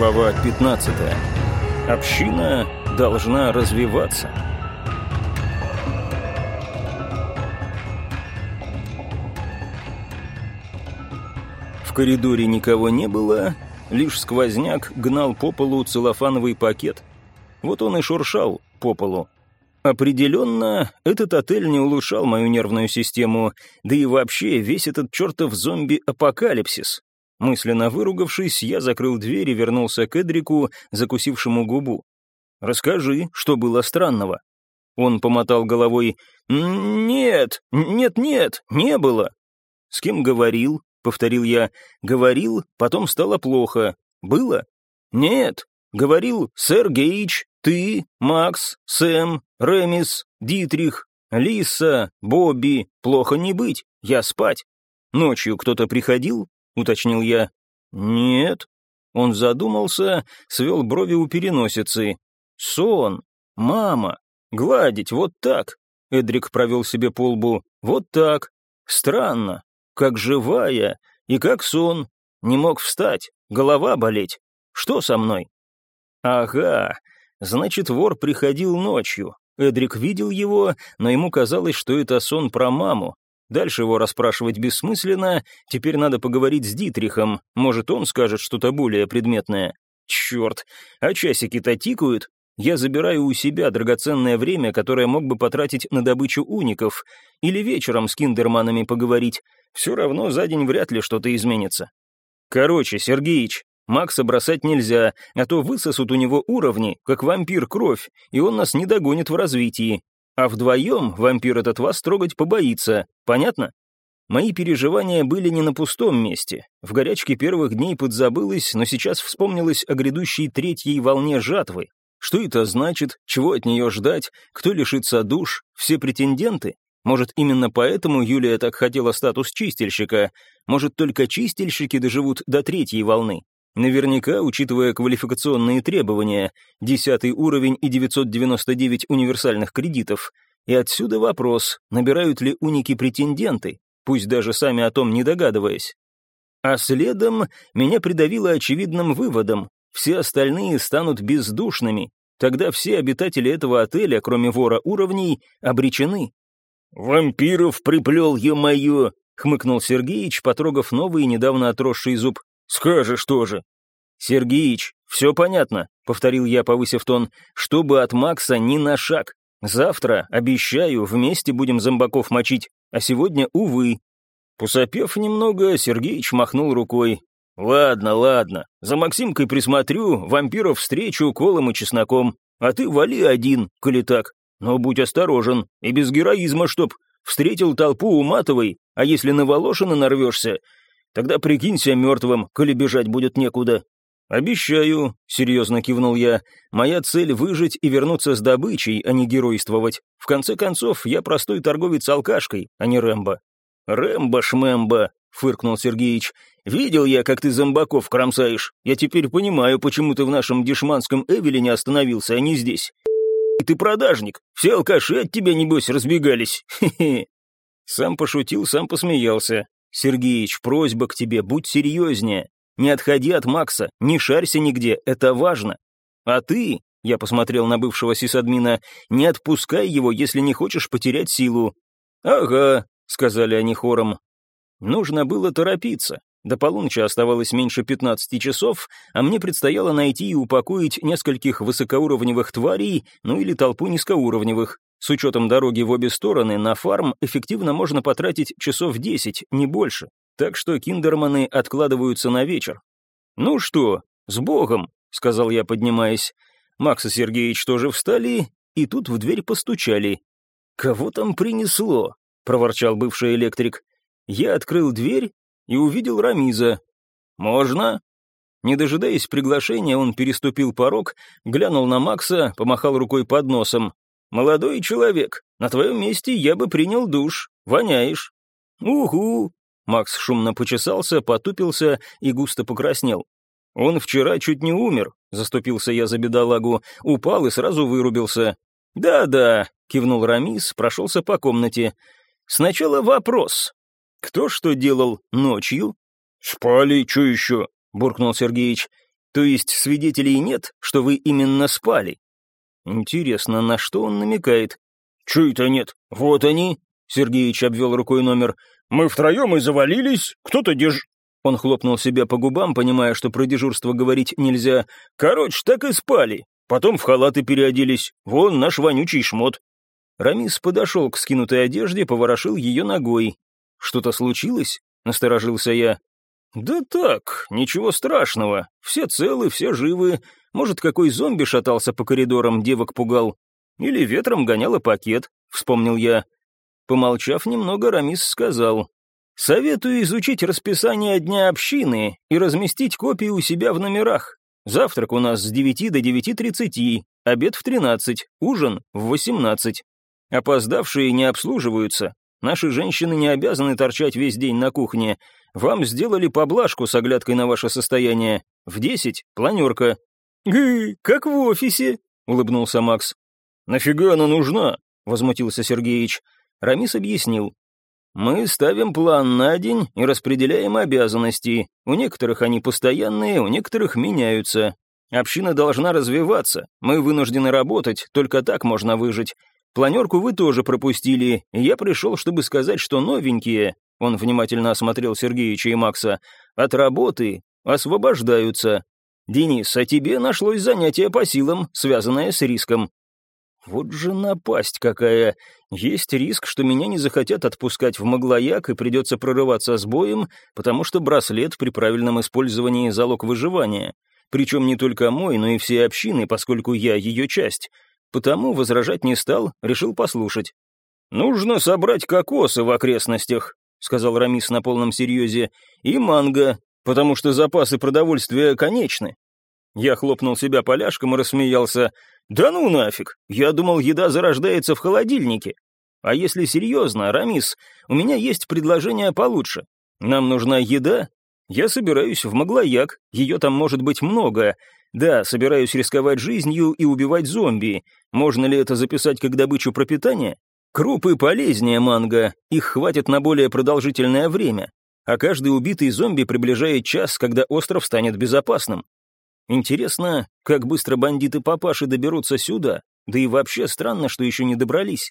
Глава 15. Община должна развиваться. В коридоре никого не было, лишь сквозняк гнал по полу целлофановый пакет. Вот он и шуршал по полу. Определенно, этот отель не улучшал мою нервную систему, да и вообще весь этот чертов зомби-апокалипсис. Мысленно выругавшись, я закрыл дверь и вернулся к Эдрику, закусившему губу. «Расскажи, что было странного?» Он помотал головой. «Нет, нет-нет, не было». «С кем говорил?» — повторил я. «Говорил, потом стало плохо. Было?» «Нет, говорил сэр Гейдж, ты, Макс, Сэм, Ремис, Дитрих, Лиса, Бобби. Плохо не быть, я спать. Ночью кто-то приходил?» — уточнил я. «Нет». Он задумался, свел брови у переносицы. «Сон. Мама. Гладить, вот так». Эдрик провел себе по лбу. «Вот так. Странно. Как живая. И как сон. Не мог встать. Голова болеть. Что со мной?» «Ага. Значит, вор приходил ночью. Эдрик видел его, но ему казалось, что это сон про маму. Дальше его расспрашивать бессмысленно, теперь надо поговорить с Дитрихом, может, он скажет что-то более предметное. Черт, а часики-то тикают? Я забираю у себя драгоценное время, которое мог бы потратить на добычу уников, или вечером с киндерманами поговорить. Все равно за день вряд ли что-то изменится. Короче, Сергеич, Макса бросать нельзя, а то высосут у него уровни, как вампир кровь, и он нас не догонит в развитии. А вдвоем вампир этот вас трогать побоится, понятно? Мои переживания были не на пустом месте. В горячке первых дней подзабылось, но сейчас вспомнилось о грядущей третьей волне жатвы. Что это значит, чего от нее ждать, кто лишится душ, все претенденты? Может, именно поэтому Юлия так хотела статус чистильщика? Может, только чистильщики доживут до третьей волны? Наверняка, учитывая квалификационные требования, 10 уровень и 999 универсальных кредитов. И отсюда вопрос, набирают ли уники претенденты, пусть даже сами о том не догадываясь. А следом меня придавило очевидным выводом, все остальные станут бездушными, тогда все обитатели этого отеля, кроме вора уровней, обречены. «Вампиров приплел, ё-моё!» — хмыкнул Сергеич, потрогав новый недавно отросший зуб. «Скажешь тоже». «Сергеич, все понятно», — повторил я, повысив тон, «чтобы от Макса ни на шаг. Завтра, обещаю, вместе будем зомбаков мочить, а сегодня, увы». Посопев немного, Сергеич махнул рукой. «Ладно, ладно, за Максимкой присмотрю, вампиров встречу колом и чесноком, а ты вали один, коли так. Но будь осторожен, и без героизма чтоб. Встретил толпу уматывай, а если на Волошина нарвешься, Тогда прикинься мертвым, коли бежать будет некуда». «Обещаю», — серьезно кивнул я, — «моя цель — выжить и вернуться с добычей, а не геройствовать. В конце концов, я простой торговец алкашкой, а не Рэмбо». «Рэмбо-шмэмбо», — фыркнул Сергеич. «Видел я, как ты зомбаков кромсаешь. Я теперь понимаю, почему ты в нашем дешманском Эвелине остановился, а не здесь. Ты продажник. Все алкаши от тебя, небось, разбегались. Хе-хе». Сам пошутил, сам посмеялся. «Сергеич, просьба к тебе, будь серьезнее. Не отходи от Макса, не шарься нигде, это важно. А ты, — я посмотрел на бывшего сисадмина, — не отпускай его, если не хочешь потерять силу». «Ага», — сказали они хором. Нужно было торопиться. До полуночи оставалось меньше 15 часов, а мне предстояло найти и упокоить нескольких высокоуровневых тварей, ну или толпу низкоуровневых. С учетом дороги в обе стороны, на фарм эффективно можно потратить часов 10, не больше. Так что киндерманы откладываются на вечер. «Ну что, с Богом!» — сказал я, поднимаясь. Макс и Сергеевич тоже встали, и тут в дверь постучали. «Кого там принесло?» — проворчал бывший электрик. Я открыл дверь и увидел Рамиза. «Можно?» Не дожидаясь приглашения, он переступил порог, глянул на Макса, помахал рукой под носом. «Молодой человек, на твоем месте я бы принял душ. Воняешь». «Угу». Макс шумно почесался, потупился и густо покраснел. «Он вчера чуть не умер», — заступился я за бедолагу, упал и сразу вырубился. «Да-да», — кивнул Рамис, прошелся по комнате. «Сначала вопрос. Кто что делал ночью?» «Спали, что еще?» — буркнул Сергеич. То есть свидетелей нет, что вы именно спали? Интересно, на что он намекает? Чё это нет? Вот они. Сергеич обвел рукой номер. Мы втроем и завалились. Кто-то держ... Он хлопнул себя по губам, понимая, что про дежурство говорить нельзя. Короче, так и спали. Потом в халаты переоделись. Вон наш вонючий шмот. Рамис подошел к скинутой одежде, поворошил ее ногой. «Что-то случилось?» — насторожился я. «Да так, ничего страшного. Все целы, все живы. Может, какой зомби шатался по коридорам, девок пугал. Или ветром гоняло пакет», — вспомнил я. Помолчав немного, Рамис сказал. «Советую изучить расписание дня общины и разместить копии у себя в номерах. Завтрак у нас с 9 до 9.30, обед в 13, ужин в 18. Опоздавшие не обслуживаются, Наши женщины не обязаны торчать весь день на кухне. Вам сделали поблажку с оглядкой на ваше состояние. В десять — планерка». «Гы, как в офисе», — улыбнулся Макс. «Нафига она нужна?» — возмутился Сергеич. Рамис объяснил. «Мы ставим план на день и распределяем обязанности. У некоторых они постоянные, у некоторых меняются. Община должна развиваться. Мы вынуждены работать, только так можно выжить. Планерку вы тоже пропустили, я пришел, чтобы сказать, что новенькие, он внимательно осмотрел Сергеича и Макса, от работы освобождаются. Денис, а тебе нашлось занятие по силам, связанное с риском. Вот же напасть какая. Есть риск, что меня не захотят отпускать в Маглояк и придется прорываться с боем, потому что браслет при правильном использовании залог выживания. Причем не только мой, но и все общины, поскольку я ее часть. Потому возражать не стал, решил послушать. «Нужно собрать кокосы в окрестностях», — сказал Рамис на полном серьезе, «и манго, потому что запасы продовольствия конечны». Я хлопнул себя поляшком и рассмеялся. «Да ну нафиг! Я думал, еда зарождается в холодильнике. А если серьезно, Рамис, у меня есть предложение получше. Нам нужна еда. Я собираюсь в Маглояк, ее там может быть много. Да, собираюсь рисковать жизнью и убивать зомби. Можно ли это записать как добычу пропитания? Крупы полезнее манго, их хватит на более продолжительное время. А каждый убитый зомби приближает час, когда остров станет безопасным. Интересно, как быстро бандиты-папаши доберутся сюда, да и вообще странно, что еще не добрались.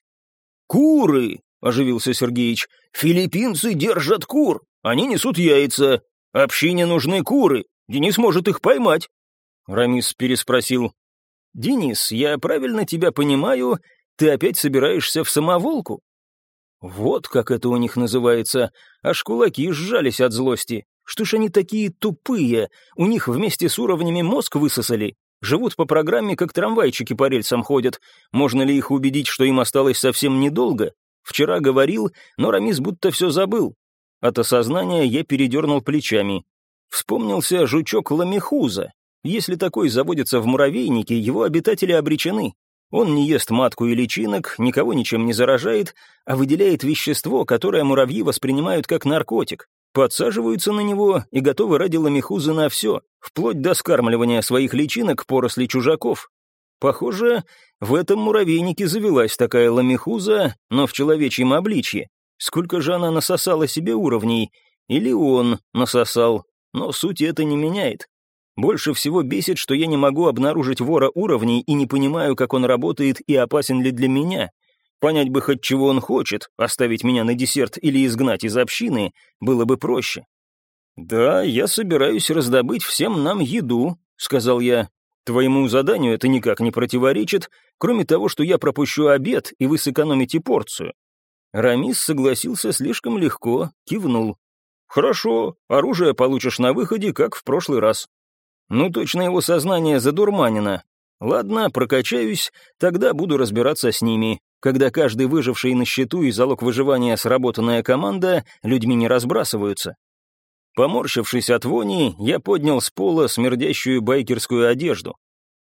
«Куры!» — оживился Сергеич. «Филиппинцы держат кур, они несут яйца. Общине нужны куры, Денис может их поймать». Рамис переспросил. «Денис, я правильно тебя понимаю, ты опять собираешься в самоволку?» Вот как это у них называется. Аж кулаки сжались от злости. Что ж они такие тупые? У них вместе с уровнями мозг высосали. Живут по программе, как трамвайчики по рельсам ходят. Можно ли их убедить, что им осталось совсем недолго? Вчера говорил, но Рамис будто все забыл. От осознания я передернул плечами. Вспомнился жучок Ламехуза, если такой заводится в муравейнике, его обитатели обречены. Он не ест матку и личинок, никого ничем не заражает, а выделяет вещество, которое муравьи воспринимают как наркотик. Подсаживаются на него и готовы ради ламихузы на все, вплоть до скармливания своих личинок поросли чужаков. Похоже, в этом муравейнике завелась такая ламихуза, но в человечьем обличье. Сколько же она насосала себе уровней? Или он насосал? Но суть это не меняет. Больше всего бесит, что я не могу обнаружить вора уровней и не понимаю, как он работает и опасен ли для меня. Понять бы хоть чего он хочет, оставить меня на десерт или изгнать из общины, было бы проще. «Да, я собираюсь раздобыть всем нам еду», — сказал я. «Твоему заданию это никак не противоречит, кроме того, что я пропущу обед, и вы сэкономите порцию». Рамис согласился слишком легко, кивнул. «Хорошо, оружие получишь на выходе, как в прошлый раз». Ну, точно его сознание задурманено. Ладно, прокачаюсь, тогда буду разбираться с ними. Когда каждый выживший на счету и залог выживания сработанная команда, людьми не разбрасываются. Поморщившись от вони, я поднял с пола смердящую байкерскую одежду.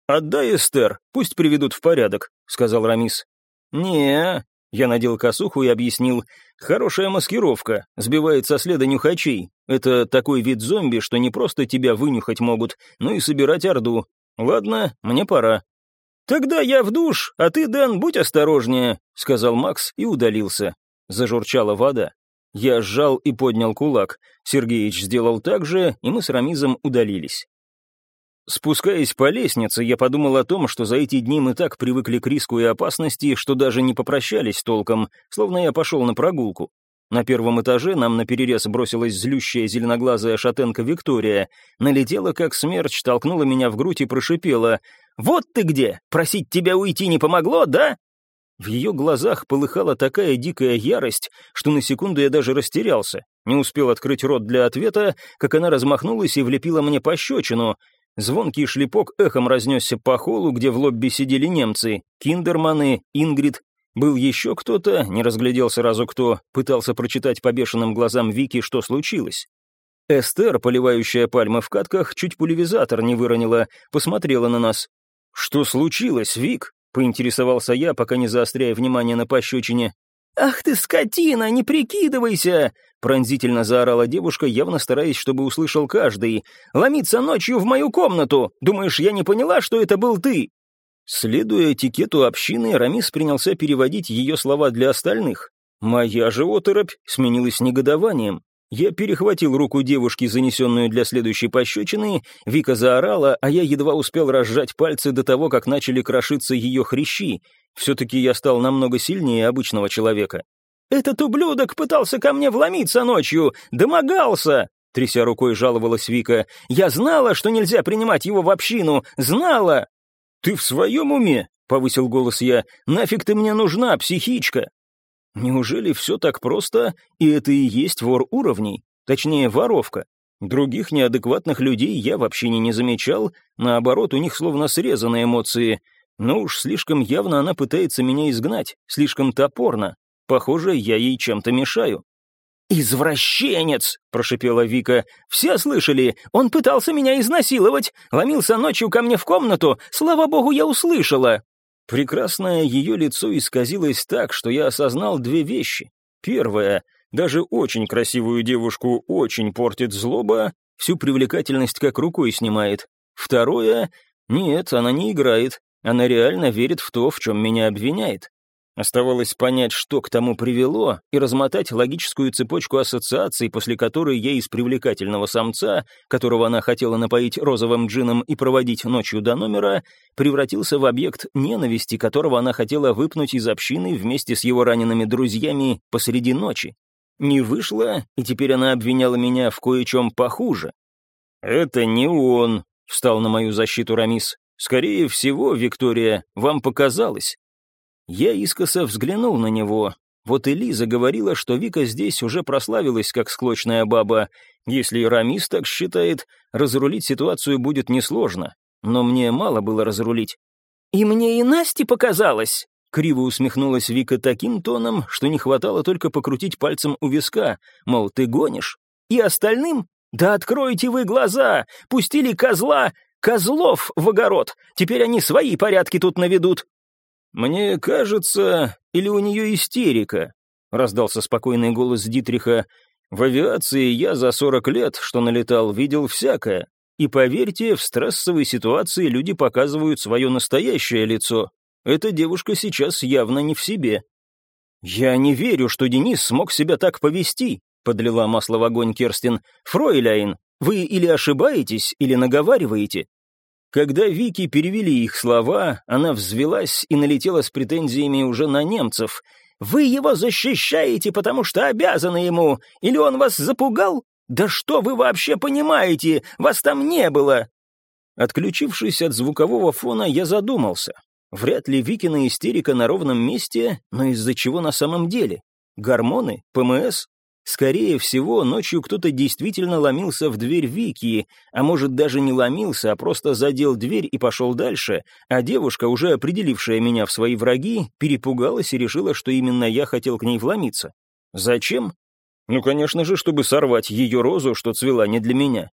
«Отдай, Эстер, пусть приведут в порядок», — сказал Рамис. не я надел косуху и объяснил. «Хорошая маскировка, сбивает со следа нюхачей. Это такой вид зомби, что не просто тебя вынюхать могут, но и собирать орду. Ладно, мне пора». «Тогда я в душ, а ты, Дэн, будь осторожнее», — сказал Макс и удалился. Зажурчала вода. Я сжал и поднял кулак. Сергеич сделал так же, и мы с Рамизом удалились. Спускаясь по лестнице, я подумал о том, что за эти дни мы так привыкли к риску и опасности, что даже не попрощались толком, словно я пошел на прогулку. На первом этаже нам на перерез бросилась злющая зеленоглазая шатенка Виктория, налетела как смерч, толкнула меня в грудь и прошипела «Вот ты где! Просить тебя уйти не помогло, да?» В ее глазах полыхала такая дикая ярость, что на секунду я даже растерялся. Не успел открыть рот для ответа, как она размахнулась и влепила мне пощечину. Звонкий шлепок эхом разнесся по холлу, где в лобби сидели немцы, киндерманы, Ингрид. Был еще кто-то, не разглядел сразу кто, пытался прочитать по бешеным глазам Вики, что случилось. Эстер, поливающая пальмы в катках, чуть пулевизатор не выронила, посмотрела на нас. «Что случилось, Вик?» — поинтересовался я, пока не заостряя внимание на пощечине. «Ах ты, скотина, не прикидывайся!» Пронзительно заорала девушка, явно стараясь, чтобы услышал каждый. «Ломиться ночью в мою комнату! Думаешь, я не поняла, что это был ты?» Следуя этикету общины, Рамис принялся переводить ее слова для остальных. Моя же оторопь сменилась негодованием. Я перехватил руку девушки, занесенную для следующей пощечины, Вика заорала, а я едва успел разжать пальцы до того, как начали крошиться ее хрящи. Все-таки я стал намного сильнее обычного человека. «Этот ублюдок пытался ко мне вломиться ночью, домогался!» Тряся рукой жаловалась Вика. «Я знала, что нельзя принимать его в общину! Знала!» «Ты в своем уме?» — повысил голос я. «Нафиг ты мне нужна, психичка?» Неужели все так просто, и это и есть вор уровней? Точнее, воровка. Других неадекватных людей я вообще не, не замечал, наоборот, у них словно срезаны эмоции. Но уж слишком явно она пытается меня изгнать, слишком топорно. Похоже, я ей чем-то мешаю. «Извращенец!» — прошипела Вика. «Все слышали? Он пытался меня изнасиловать, ломился ночью ко мне в комнату. Слава богу, я услышала!» Прекрасное ее лицо исказилось так, что я осознал две вещи. Первое. Даже очень красивую девушку очень портит злоба, всю привлекательность как рукой снимает. Второе. Нет, она не играет. Она реально верит в то, в чем меня обвиняет. Оставалось понять, что к тому привело, и размотать логическую цепочку ассоциаций, после которой я из привлекательного самца, которого она хотела напоить розовым джином и проводить ночью до номера, превратился в объект ненависти, которого она хотела выпнуть из общины вместе с его ранеными друзьями посреди ночи. Не вышло, и теперь она обвиняла меня в кое-чем похуже. «Это не он», — встал на мою защиту Рамис. «Скорее всего, Виктория, вам показалось». Я искоса взглянул на него. Вот и Лиза говорила, что Вика здесь уже прославилась как склочная баба. Если Рамис так считает, разрулить ситуацию будет несложно. Но мне мало было разрулить. «И мне и Насте показалось!» Криво усмехнулась Вика таким тоном, что не хватало только покрутить пальцем у виска, мол, ты гонишь. «И остальным? Да откройте вы глаза! Пустили козла, козлов в огород! Теперь они свои порядки тут наведут!» «Мне кажется, или у нее истерика?» — раздался спокойный голос Дитриха. «В авиации я за сорок лет, что налетал, видел всякое. И поверьте, в стрессовой ситуации люди показывают свое настоящее лицо. Эта девушка сейчас явно не в себе». «Я не верю, что Денис смог себя так повести», — подлила масло в огонь Керстин. «Фройляйн, вы или ошибаетесь, или наговариваете. Когда Вики перевели их слова, она взвелась и налетела с претензиями уже на немцев. «Вы его защищаете, потому что обязаны ему! Или он вас запугал? Да что вы вообще понимаете? Вас там не было!» Отключившись от звукового фона, я задумался. Вряд ли Викина истерика на ровном месте, но из-за чего на самом деле? Гормоны? ПМС? Скорее всего, ночью кто-то действительно ломился в дверь Вики, а может даже не ломился, а просто задел дверь и пошел дальше, а девушка, уже определившая меня в свои враги, перепугалась и решила, что именно я хотел к ней вломиться. Зачем? Ну, конечно же, чтобы сорвать ее розу, что цвела не для меня.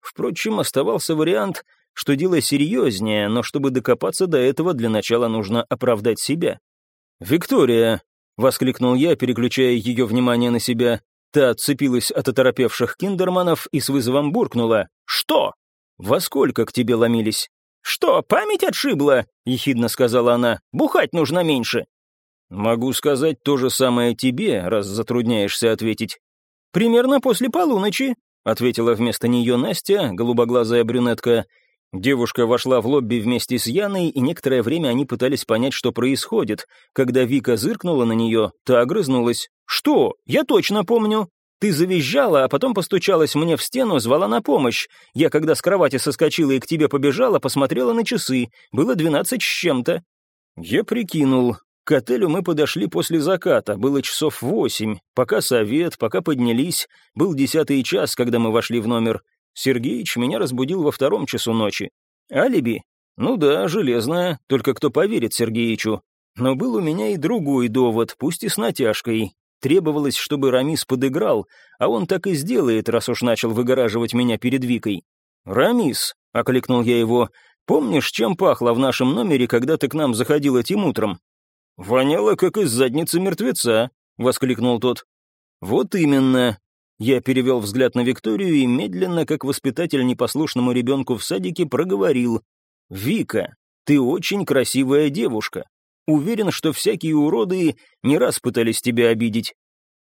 Впрочем, оставался вариант, что дело серьезнее, но чтобы докопаться до этого, для начала нужно оправдать себя. «Виктория», — воскликнул я, переключая ее внимание на себя, Та отцепилась от оторопевших киндерманов и с вызовом буркнула. «Что? Во сколько к тебе ломились?» «Что, память отшибла?» — ехидно сказала она. «Бухать нужно меньше». «Могу сказать то же самое тебе, раз затрудняешься ответить». «Примерно после полуночи», — ответила вместо нее Настя, голубоглазая брюнетка. Девушка вошла в лобби вместе с Яной, и некоторое время они пытались понять, что происходит. Когда Вика зыркнула на нее, та огрызнулась. «Что? Я точно помню. Ты завизжала, а потом постучалась мне в стену, звала на помощь. Я, когда с кровати соскочила и к тебе побежала, посмотрела на часы. Было двенадцать с чем-то». Я прикинул. К отелю мы подошли после заката, было часов восемь. Пока совет, пока поднялись. Был десятый час, когда мы вошли в номер. Сергеич меня разбудил во втором часу ночи. Алиби? Ну да, железное, только кто поверит Сергеичу. Но был у меня и другой довод, пусть и с натяжкой. Требовалось, чтобы Рамис подыграл, а он так и сделает, раз уж начал выгораживать меня перед Викой. «Рамис», — окликнул я его, — «помнишь, чем пахло в нашем номере, когда ты к нам заходил этим утром?» «Воняло, как из задницы мертвеца», — воскликнул тот. «Вот именно. Я перевел взгляд на Викторию и медленно, как воспитатель непослушному ребенку в садике, проговорил. «Вика, ты очень красивая девушка. Уверен, что всякие уроды не раз пытались тебя обидеть».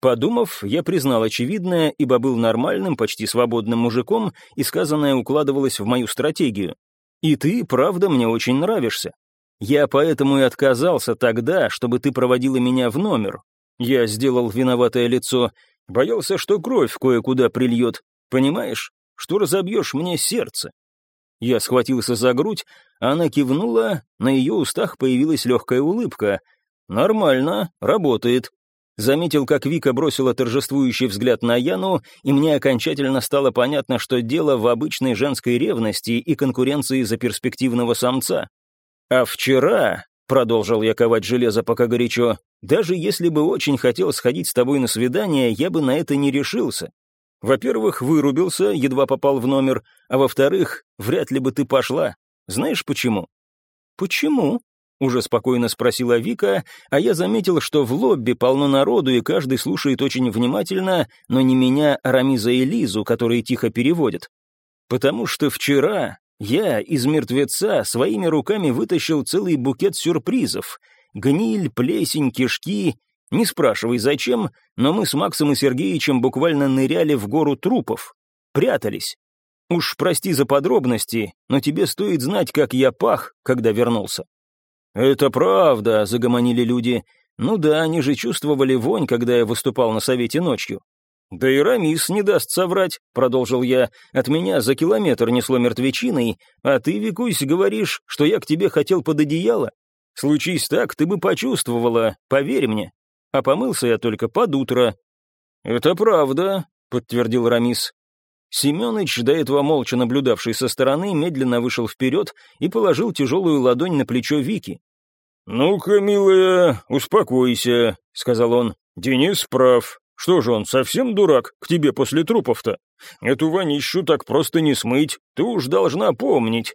Подумав, я признал очевидное, ибо был нормальным, почти свободным мужиком, и сказанное укладывалось в мою стратегию. «И ты, правда, мне очень нравишься. Я поэтому и отказался тогда, чтобы ты проводила меня в номер». Я сделал виноватое лицо. Боялся, что кровь кое-куда прильет. Понимаешь, что разобьешь мне сердце. Я схватился за грудь, а она кивнула, на ее устах появилась легкая улыбка. «Нормально, работает». Заметил, как Вика бросила торжествующий взгляд на Яну, и мне окончательно стало понятно, что дело в обычной женской ревности и конкуренции за перспективного самца. А вчера, продолжил я ковать железо пока горячо, даже если бы очень хотел сходить с тобой на свидание, я бы на это не решился. Во-первых, вырубился, едва попал в номер, а во-вторых, вряд ли бы ты пошла. Знаешь почему? Почему? Уже спокойно спросила Вика, а я заметил, что в лобби полно народу, и каждый слушает очень внимательно, но не меня, а Рамиза и Лизу, которые тихо переводят. Потому что вчера я из мертвеца своими руками вытащил целый букет сюрпризов — Гниль, плесень, кишки. Не спрашивай, зачем, но мы с Максом и Сергеичем буквально ныряли в гору трупов. Прятались. Уж прости за подробности, но тебе стоит знать, как я пах, когда вернулся». «Это правда», — загомонили люди. «Ну да, они же чувствовали вонь, когда я выступал на совете ночью». «Да и Рамис не даст соврать», — продолжил я. «От меня за километр несло мертвечиной, а ты, Викусь, говоришь, что я к тебе хотел под одеяло? Случись так, ты бы почувствовала, поверь мне. А помылся я только под утро». «Это правда», — подтвердил Рамис. Семёныч, до этого молча наблюдавший со стороны, медленно вышел вперед и положил тяжелую ладонь на плечо Вики. «Ну-ка, милая, успокойся», — сказал он. «Денис прав. Что же он, совсем дурак к тебе после трупов-то? Эту вонищу так просто не смыть, ты уж должна помнить.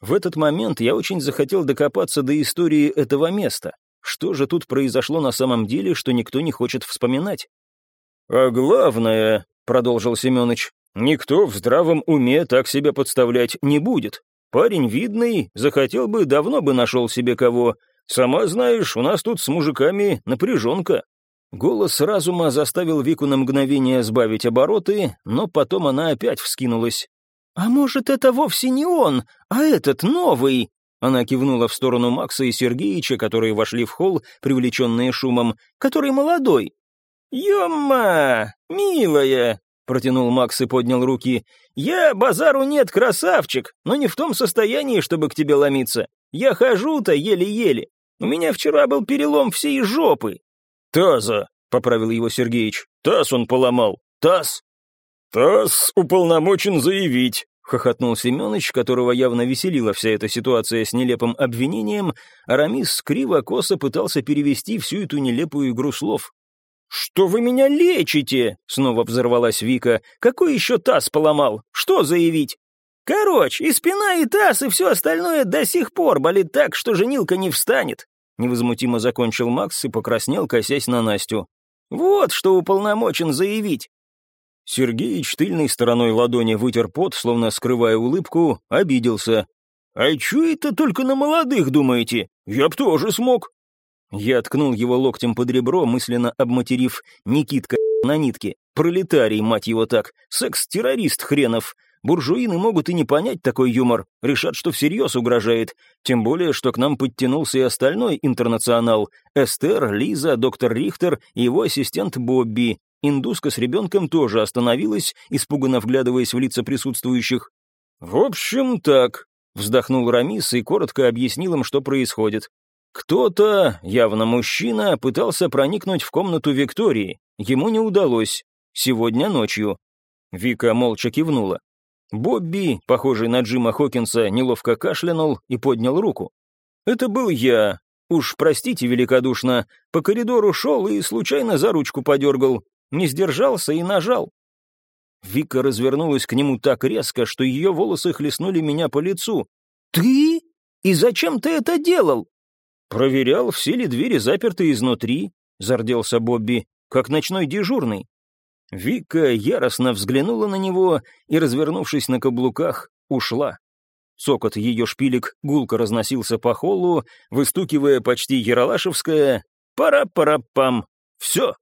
В этот момент я очень захотел докопаться до истории этого места. Что же тут произошло на самом деле, что никто не хочет вспоминать? «А главное», — продолжил Семенович, — «никто в здравом уме так себя подставлять не будет. Парень видный, захотел бы, давно бы нашел себе кого. Сама знаешь, у нас тут с мужиками напряженка». Голос разума заставил Вику на мгновение сбавить обороты, но потом она опять вскинулась. «А может, это вовсе не он, а этот новый?» Она кивнула в сторону Макса и Сергеича, которые вошли в холл, привлеченные шумом, который молодой. «Ема, милая!» — протянул Макс и поднял руки. «Я, базару нет, красавчик, но не в том состоянии, чтобы к тебе ломиться. Я хожу-то еле-еле. У меня вчера был перелом всей жопы». «Таза», — поправил его Сергеич. «Таз он поломал. Таз». «Тасс уполномочен заявить», — хохотнул Семенович, которого явно веселила вся эта ситуация с нелепым обвинением, а Рамис криво-косо пытался перевести всю эту нелепую игру слов. «Что вы меня лечите?» — снова взорвалась Вика. «Какой еще таз поломал? Что заявить?» «Короче, и спина, и таз, и все остальное до сих пор болит так, что женилка не встанет», — невозмутимо закончил Макс и покраснел, косясь на Настю. «Вот что уполномочен заявить. Сергеич тыльной стороной ладони вытер пот, словно скрывая улыбку, обиделся. «А чё это только на молодых думаете? Я б тоже смог!» Я ткнул его локтем под ребро, мысленно обматерив «Никитка на нитке, пролетарий, мать его так, секс-террорист хренов, буржуины могут и не понять такой юмор, решат, что всерьез угрожает. Тем более, что к нам подтянулся и остальной интернационал. Эстер, Лиза, доктор Рихтер и его ассистент Бобби. Индуска с ребенком тоже остановилась, испуганно вглядываясь в лица присутствующих. «В общем, так», — вздохнул Рамис и коротко объяснил им, что происходит. Кто-то, явно мужчина, пытался проникнуть в комнату Виктории. Ему не удалось. Сегодня ночью. Вика молча кивнула. Бобби, похожий на Джима Хокинса, неловко кашлянул и поднял руку. «Это был я. Уж простите великодушно. По коридору шел и случайно за ручку подергал. Не сдержался и нажал». Вика развернулась к нему так резко, что ее волосы хлестнули меня по лицу. «Ты? И зачем ты это делал?» «Проверял, все ли двери заперты изнутри», — зарделся Бобби, «как ночной дежурный». Вика яростно взглянула на него и, развернувшись на каблуках, ушла. Цокот ее шпилек гулко разносился по холлу, выстукивая почти яралашевское «пара-пара-пам». Все,